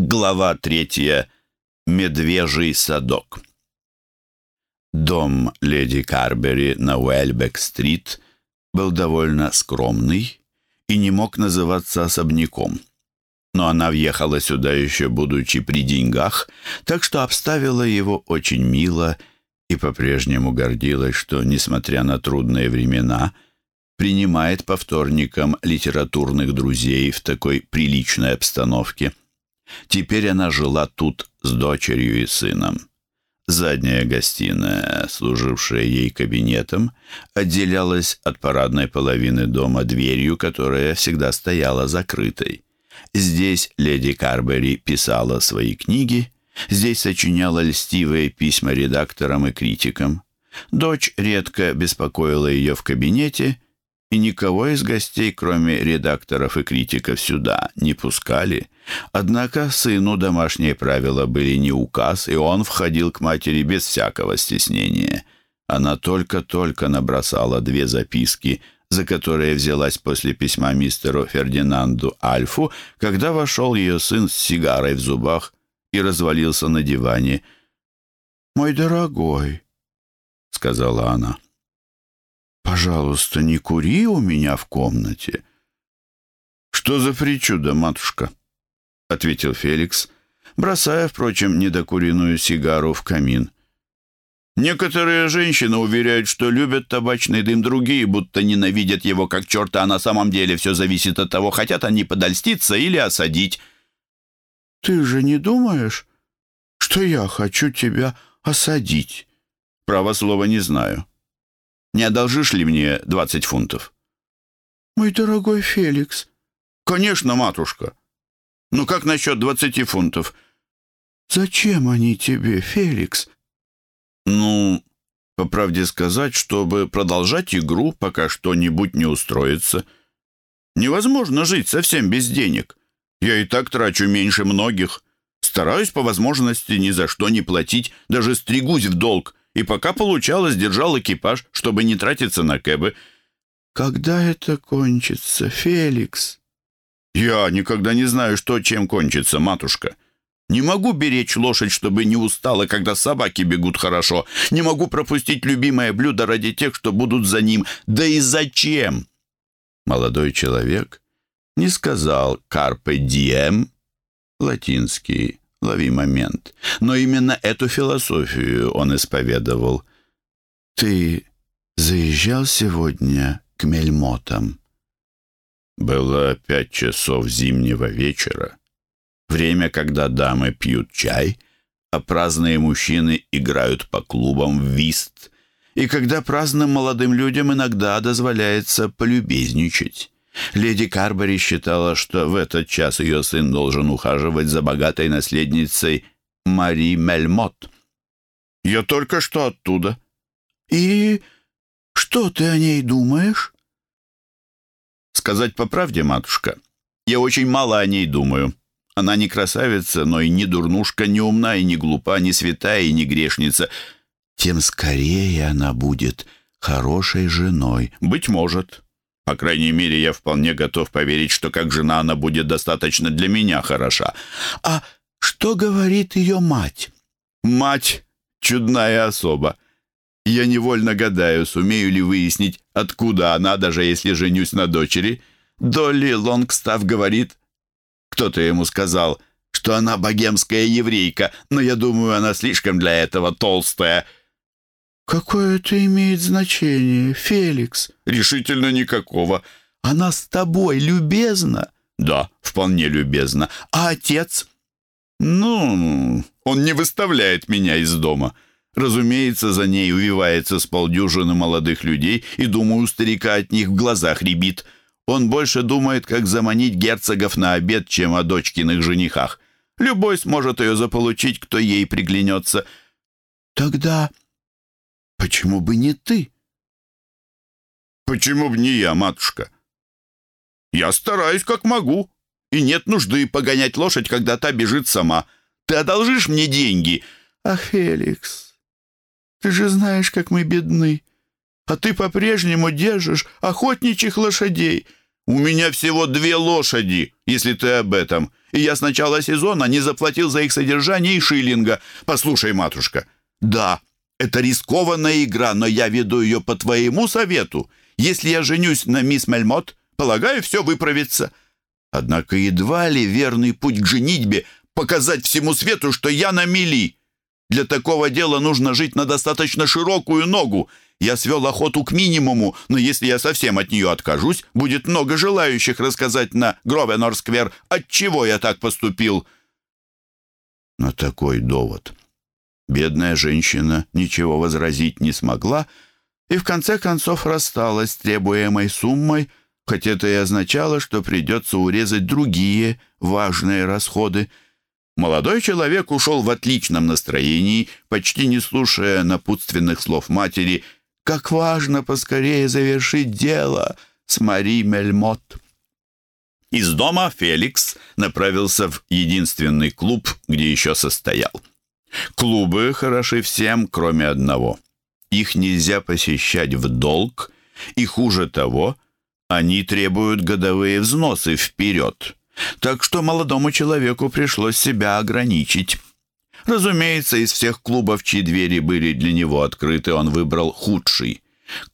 Глава третья. Медвежий садок. Дом леди Карбери на Уэльбек-стрит был довольно скромный и не мог называться особняком. Но она въехала сюда еще будучи при деньгах, так что обставила его очень мило и по-прежнему гордилась, что, несмотря на трудные времена, принимает по вторникам литературных друзей в такой приличной обстановке – Теперь она жила тут с дочерью и сыном. Задняя гостиная, служившая ей кабинетом, отделялась от парадной половины дома дверью, которая всегда стояла закрытой. Здесь леди Карбери писала свои книги, здесь сочиняла льстивые письма редакторам и критикам. Дочь редко беспокоила ее в кабинете, и никого из гостей, кроме редакторов и критиков, сюда не пускали. Однако сыну домашние правила были не указ, и он входил к матери без всякого стеснения. Она только-только набросала две записки, за которые взялась после письма мистеру Фердинанду Альфу, когда вошел ее сын с сигарой в зубах и развалился на диване. «Мой дорогой», — сказала она, — «Пожалуйста, не кури у меня в комнате». «Что за причуда, матушка?» — ответил Феликс, бросая, впрочем, недокуренную сигару в камин. «Некоторые женщины уверяют, что любят табачный дым, другие будто ненавидят его как черта, а на самом деле все зависит от того, хотят они подольститься или осадить». «Ты же не думаешь, что я хочу тебя осадить?» «Право слова не знаю. Не одолжишь ли мне двадцать фунтов?» «Мой дорогой Феликс». «Конечно, матушка. Ну как насчет двадцати фунтов?» «Зачем они тебе, Феликс?» «Ну, по правде сказать, чтобы продолжать игру, пока что-нибудь не устроится. Невозможно жить совсем без денег. Я и так трачу меньше многих. Стараюсь по возможности ни за что не платить, даже стригусь в долг и пока получалось, держал экипаж, чтобы не тратиться на кэбы. «Когда это кончится, Феликс?» «Я никогда не знаю, что чем кончится, матушка. Не могу беречь лошадь, чтобы не устала, когда собаки бегут хорошо. Не могу пропустить любимое блюдо ради тех, что будут за ним. Да и зачем?» Молодой человек не сказал «карпе дием» латинский Лови момент. Но именно эту философию он исповедовал. «Ты заезжал сегодня к Мельмотам?» Было пять часов зимнего вечера. Время, когда дамы пьют чай, а праздные мужчины играют по клубам в вист, и когда праздным молодым людям иногда дозволяется полюбезничать. Леди Карбери считала, что в этот час ее сын должен ухаживать за богатой наследницей Мари Мельмот. «Я только что оттуда». «И что ты о ней думаешь?» «Сказать по правде, матушка, я очень мало о ней думаю. Она не красавица, но и не дурнушка, не умна и не глупа, не святая и не грешница. Тем скорее она будет хорошей женой». «Быть может». По крайней мере, я вполне готов поверить, что как жена она будет достаточно для меня хороша. А что говорит ее мать? Мать — чудная особа. Я невольно гадаю, сумею ли выяснить, откуда она, даже если женюсь на дочери. Долли Лонгстав говорит, кто-то ему сказал, что она богемская еврейка, но я думаю, она слишком для этого толстая — «Какое это имеет значение, Феликс?» «Решительно никакого. Она с тобой любезна?» «Да, вполне любезна. А отец?» «Ну, он не выставляет меня из дома». Разумеется, за ней увивается с полдюжины молодых людей, и, думаю, у старика от них в глазах рябит. Он больше думает, как заманить герцогов на обед, чем о дочкиных женихах. Любой сможет ее заполучить, кто ей приглянется. Тогда Почему бы не ты? Почему бы не я, матушка? Я стараюсь как могу, и нет нужды погонять лошадь, когда та бежит сама. Ты одолжишь мне деньги? Ах, Феликс, ты же знаешь, как мы бедны. А ты по-прежнему держишь охотничьих лошадей. У меня всего две лошади, если ты об этом. И я с начала сезона не заплатил за их содержание и шиллинга. Послушай, матушка, да, это рискованная игра, но я веду ее по твоему совету. Если я женюсь на мисс Мельмот, полагаю, все выправится. Однако едва ли верный путь к женитьбе показать всему свету, что я на мели. Для такого дела нужно жить на достаточно широкую ногу. Я свел охоту к минимуму, но если я совсем от нее откажусь, будет много желающих рассказать на Гровенор-сквер, отчего я так поступил. На такой довод бедная женщина ничего возразить не смогла и в конце концов рассталась с требуемой суммой, хоть это и означало, что придется урезать другие важные расходы – Молодой человек ушел в отличном настроении, почти не слушая напутственных слов матери, «Как важно поскорее завершить дело с Мари Мельмот». Из дома Феликс направился в единственный клуб, где еще состоял. Клубы хороши всем, кроме одного. Их нельзя посещать в долг, и хуже того, они требуют годовые взносы вперед. Так что молодому человеку пришлось себя ограничить. Разумеется, из всех клубов, чьи двери были для него открыты, он выбрал худший.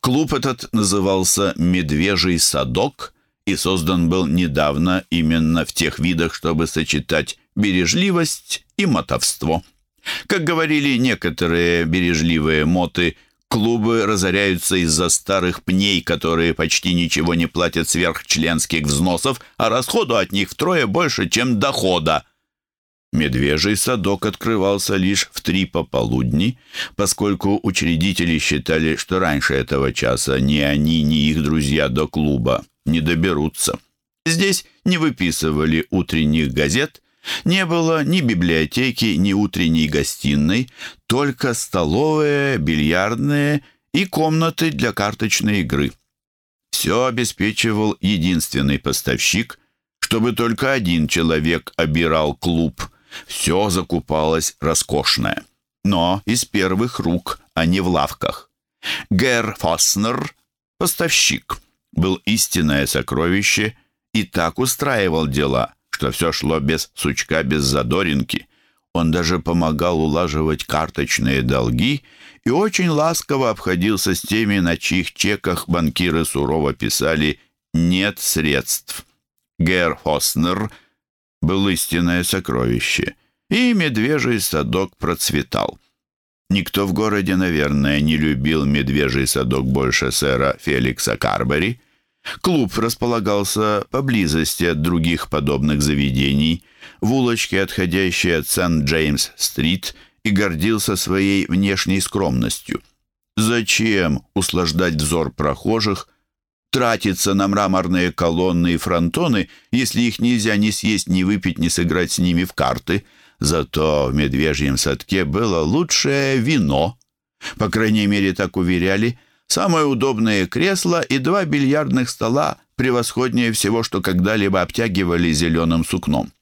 Клуб этот назывался «Медвежий садок» и создан был недавно именно в тех видах, чтобы сочетать бережливость и мотовство. Как говорили некоторые бережливые моты, Клубы разоряются из-за старых пней, которые почти ничего не платят сверх членских взносов, а расходу от них втрое больше, чем дохода. Медвежий садок открывался лишь в три пополудни, поскольку учредители считали, что раньше этого часа ни они, ни их друзья до клуба не доберутся. Здесь не выписывали утренних газет, не было ни библиотеки, ни утренней гостиной, только столовые, бильярдные и комнаты для карточной игры. Все обеспечивал единственный поставщик, чтобы только один человек обирал клуб. Все закупалось роскошное, но из первых рук, а не в лавках. Гер Фоснер, поставщик, был истинное сокровище и так устраивал дела – что все шло без сучка, без задоринки. Он даже помогал улаживать карточные долги и очень ласково обходился с теми, на чьих чеках банкиры сурово писали «нет средств». Гер Хоснер был истинное сокровище, и медвежий садок процветал. Никто в городе, наверное, не любил медвежий садок больше сэра Феликса Карбери — Клуб располагался поблизости от других подобных заведений, в улочке, отходящей от Сент-Джеймс-стрит, и гордился своей внешней скромностью. Зачем услаждать взор прохожих, тратиться на мраморные колонны и фронтоны, если их нельзя ни съесть, ни выпить, ни сыграть с ними в карты? Зато в медвежьем садке было лучшее вино. По крайней мере, так уверяли – Самое удобное кресло и два бильярдных стола превосходнее всего, что когда-либо обтягивали зеленым сукном.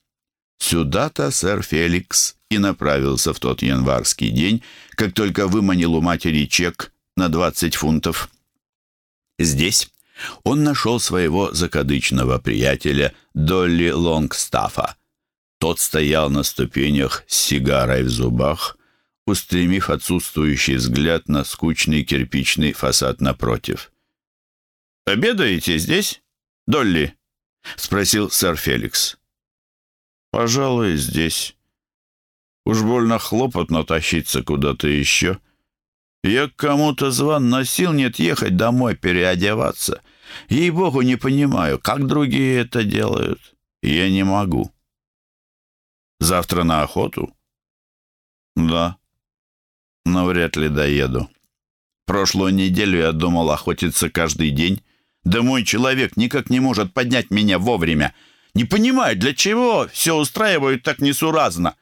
Сюда-то сэр Феликс и направился в тот январский день, как только выманил у матери чек на 20 фунтов. Здесь он нашел своего закадычного приятеля Долли Лонгстафа. Тот стоял на ступенях с сигарой в зубах, устремив отсутствующий взгляд на скучный кирпичный фасад напротив. «Обедаете здесь, Долли?» — спросил сэр Феликс. «Пожалуй, здесь. Уж больно хлопотно тащиться куда-то еще. Я к кому-то звон носил, нет ехать домой переодеваться. Ей-богу, не понимаю, как другие это делают. Я не могу». «Завтра на охоту?» «Да» но вряд ли доеду. Прошлую неделю я думал охотиться каждый день. Да мой человек никак не может поднять меня вовремя. Не понимаю, для чего все устраивают так несуразно.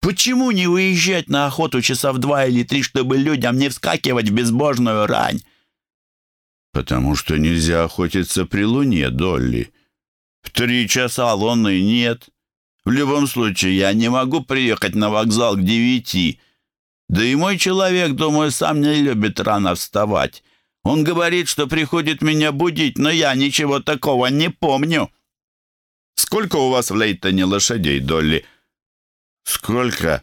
Почему не выезжать на охоту часа в два или три, чтобы людям не вскакивать в безбожную рань? Потому что нельзя охотиться при луне, Долли. В три часа луны нет. В любом случае, я не могу приехать на вокзал к девяти. Да и мой человек, думаю, сам не любит рано вставать. Он говорит, что приходит меня будить, но я ничего такого не помню». «Сколько у вас в Лейтоне лошадей, Долли?» «Сколько?»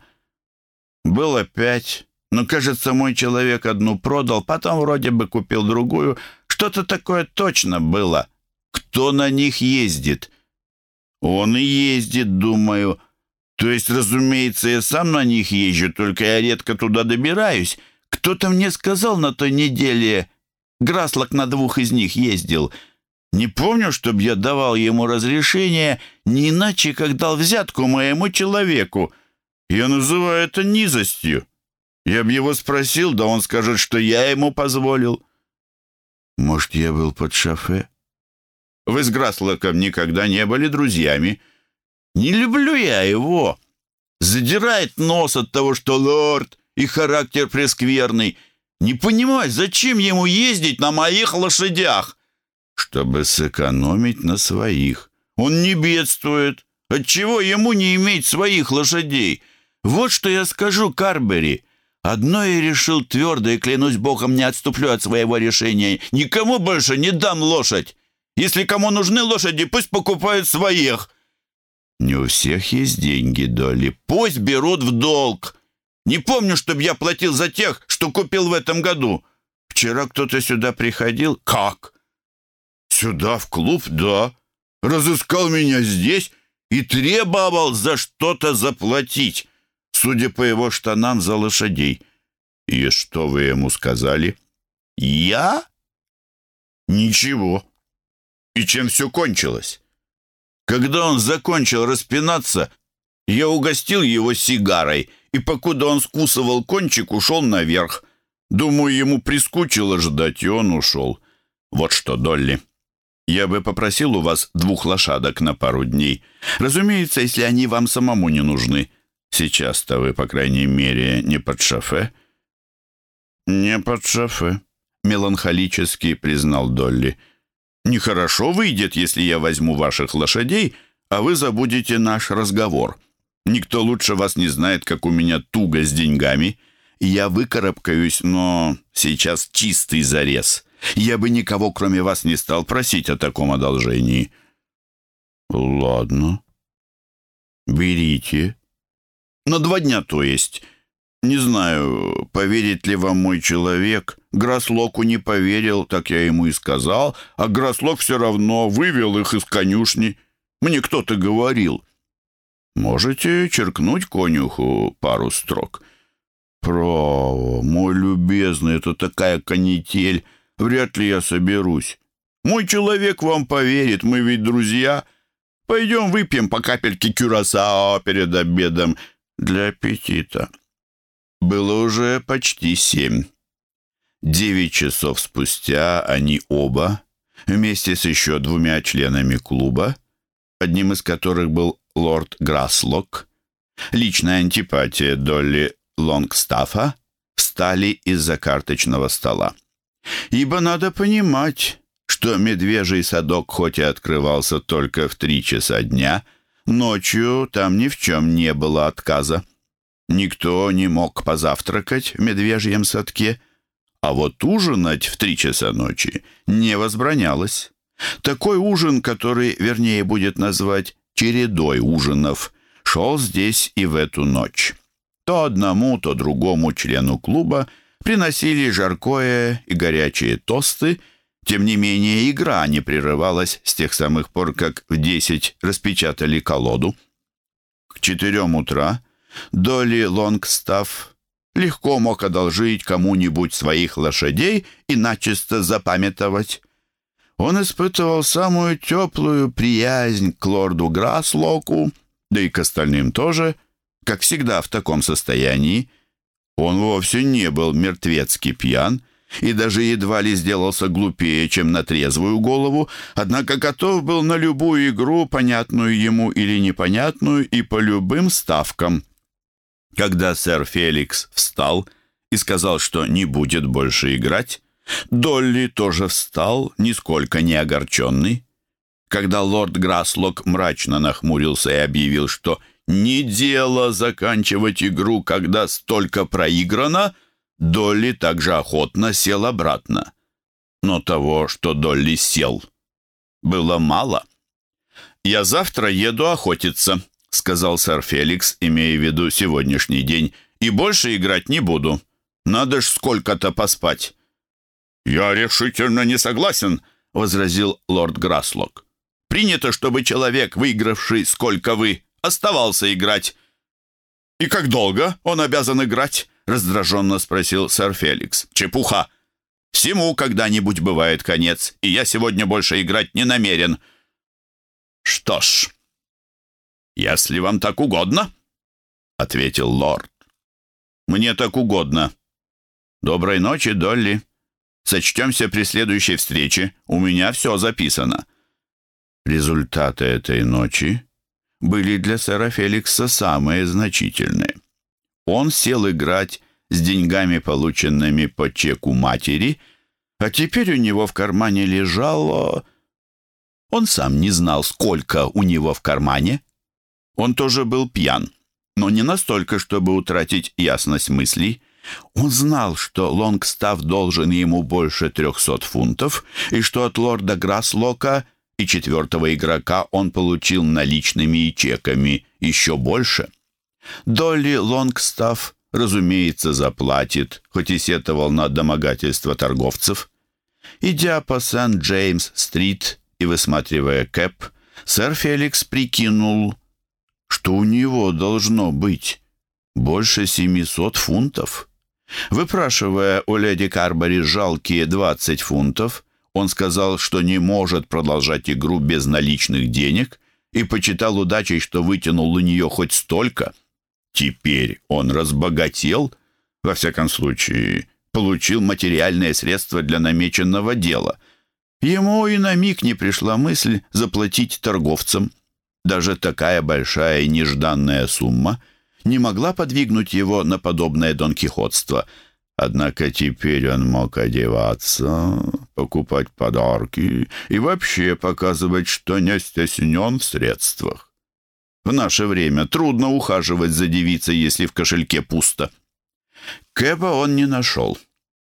«Было пять. Но, кажется, мой человек одну продал, потом вроде бы купил другую. Что-то такое точно было. Кто на них ездит?» «Он и ездит, думаю. То есть, разумеется, я сам на них езжу, только я редко туда добираюсь. Кто-то мне сказал на той неделе, Граслок на двух из них ездил. Не помню, чтобы я давал ему разрешение, не иначе, как дал взятку моему человеку. Я называю это низостью. Я б его спросил, да он скажет, что я ему позволил. Может, я был под шофе? Вы с Граслоком никогда не были друзьями. Не люблю я его. Задирает нос от того, что лорд и характер прескверный. Не понимаю, зачем ему ездить на моих лошадях? Чтобы сэкономить на своих. Он не бедствует. Отчего ему не иметь своих лошадей? Вот что я скажу Карбери. Одно я решил твердо и, клянусь богом, не отступлю от своего решения. Никому больше не дам лошадь. Если кому нужны лошади, пусть покупают своих. Не у всех есть деньги, Долли. Пусть берут в долг. Не помню, чтобы я платил за тех, что купил в этом году. Вчера кто-то сюда приходил. Как? Сюда, в клуб? Да. Разыскал меня здесь и требовал за что-то заплатить, судя по его штанам за лошадей. И что вы ему сказали? Я? Ничего. И чем все кончилось? Когда он закончил распинаться, я угостил его сигарой, и покуда он скусывал кончик, ушел наверх. Думаю, ему прискучило ждать, и он ушел. Вот что, Долли, я бы попросил у вас двух лошадок на пару дней. Разумеется, если они вам самому не нужны. Сейчас-то вы, по крайней мере, не под шофе. Не под шофе, меланхолически признал Долли. Нехорошо выйдет, если я возьму ваших лошадей, а вы забудете наш разговор. Никто лучше вас не знает, как у меня туго с деньгами. Я выкарабкаюсь, но сейчас чистый зарез. Я бы никого, кроме вас, не стал просить о таком одолжении». «Ладно. Берите. На два дня, то есть. Не знаю, поверит ли вам мой человек. Грослоку не поверил, так я ему и сказал, а Грослок все равно вывел их из конюшни. Мне кто-то говорил. Можете черкнуть конюху пару строк». «Право, мой любезный, это такая канитель». Вряд ли я соберусь. Мой человек вам поверит, мы ведь друзья. Пойдем выпьем по капельке кюрасао перед обедом для аппетита». Было уже почти семь. Девять часов спустя они оба, вместе с еще двумя членами клуба, одним из которых был лорд Граслок, личная антипатия Долли Лонгстафа, встали из-за карточного стола. Ибо надо понимать, что медвежий садок хоть и открывался только в три часа дня, ночью там ни в чем не было отказа. Никто не мог позавтракать в медвежьем садке, а вот ужинать в три часа ночи не возбранялось. Такой ужин, который, вернее, будет назвать чередой ужинов, шел здесь и в эту ночь. То одному, то другому члену клуба – приносили жаркое и горячие тосты, тем не менее игра не прерывалась с тех самых пор, как в десять распечатали колоду. К четырем утра Долли Лонгстафф легко мог одолжить кому-нибудь своих лошадей и начисто запамятовать. Он испытывал самую теплую приязнь к лорду Граслоку, да и к остальным тоже, как всегда в таком состоянии, он вовсе не был мертвецки пьян и даже едва ли сделался глупее, чем на трезвую голову, однако готов был на любую игру, понятную ему или непонятную, и по любым ставкам. Когда сэр Феликс встал и сказал, что не будет больше играть, Долли тоже встал, нисколько не огорченный. Когда лорд Граслок мрачно нахмурился и объявил, что не дело заканчивать игру, когда столько проиграно. Долли также охотно сел обратно. но того, что Долли сел, было мало. «Я завтра еду охотиться», — сказал сэр Феликс, имея в виду сегодняшний день, «и больше играть не буду. Надо ж сколько-то поспать». «Я решительно не согласен», — возразил лорд Граслок. «Принято, чтобы человек, выигравший сколько вы, оставался играть». «И как долго он обязан играть?» — раздраженно спросил сэр Феликс. «Чепуха! Всему когда-нибудь бывает конец, и я сегодня больше играть не намерен». «Что ж, если вам так угодно», — ответил лорд. «Мне так угодно. Доброй ночи, Долли. Сочтемся при следующей встрече. У меня все записано». Результаты этой ночи были для сэра Феликса самые значительные. Он сел играть с деньгами, полученными по чеку матери, а теперь у него в кармане лежало... Он сам не знал, сколько у него в кармане. Он тоже был пьян, но не настолько, чтобы утратить ясность мыслей. Он знал, что Лонгстав должен ему больше трехсот фунтов, и что от лорда Граслока и четвертого игрока он получил наличными и чеками еще больше. Долли Лонгстав, разумеется, заплатит, хоть и сетовал на домогательство торговцев. Идя по Сент-Джеймс-стрит и высматривая Кэп, сэр Феликс прикинул, что у него должно быть больше 700 фунтов. Выпрашивая у леди Карбори жалкие 20 фунтов, он сказал, что не может продолжать игру без наличных денег и почитал удачей, что вытянул у нее хоть столько. Теперь он разбогател, во всяком случае, получил материальные средства для намеченного дела. Ему и на миг не пришла мысль заплатить торговцам. Даже такая большая и нежданная сумма не могла подвигнуть его на подобное донкихотство — Однако теперь он мог одеваться, покупать подарки и вообще показывать, что не стеснен в средствах. В наше время трудно ухаживать за девицей, если в кошельке пусто. Кэба он не нашел,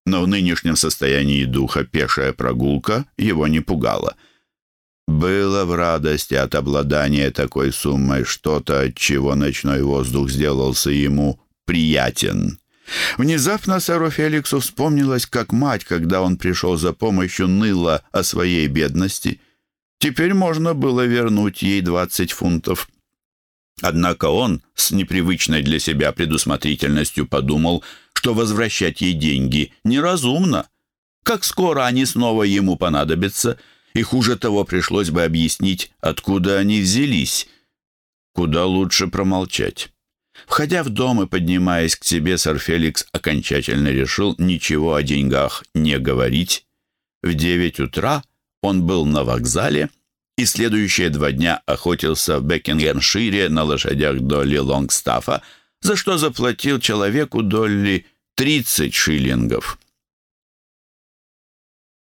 но в нынешнем состоянии духа пешая прогулка его не пугала. Было в радости от обладания такой суммой что-то, от чего ночной воздух сделался ему приятен. Внезапно сэру Феликсу вспомнилось, как мать, когда он пришел за помощью, ныла о своей бедности. Теперь можно было вернуть ей двадцать фунтов. Однако он с непривычной для себя предусмотрительностью подумал, что возвращать ей деньги неразумно. Как скоро они снова ему понадобятся, и хуже того пришлось бы объяснить, откуда они взялись. Куда лучше промолчать. Входя в дом и поднимаясь к себе, сэр Феликс окончательно решил ничего о деньгах не говорить. В девять утра он был на вокзале и следующие два дня охотился в Бекингемшире на лошадях Долли Лонгстафа, за что заплатил человеку Долли 30 шиллингов.